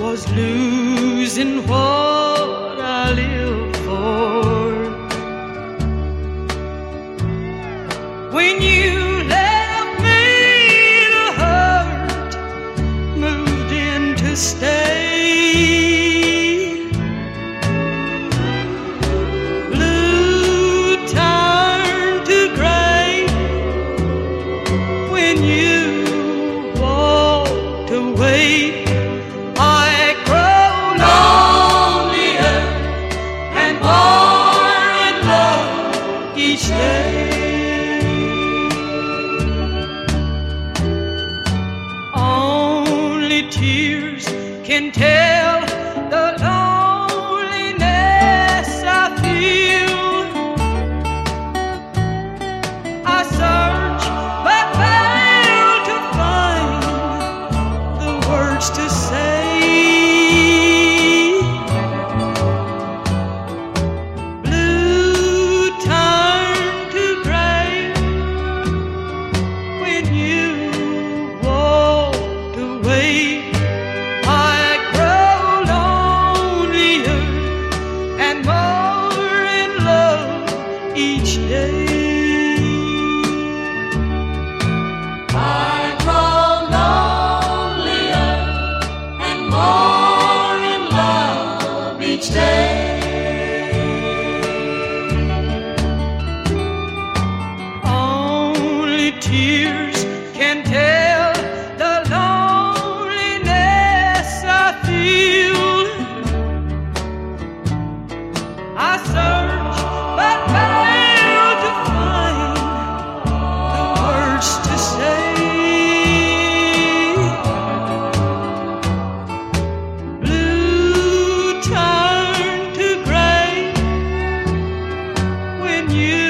was losing what I live for. When you left me, the hurt moved in to stay. Blue turned to gray when you away. I grow lonelier and more in love each day. Only tears can tell the you.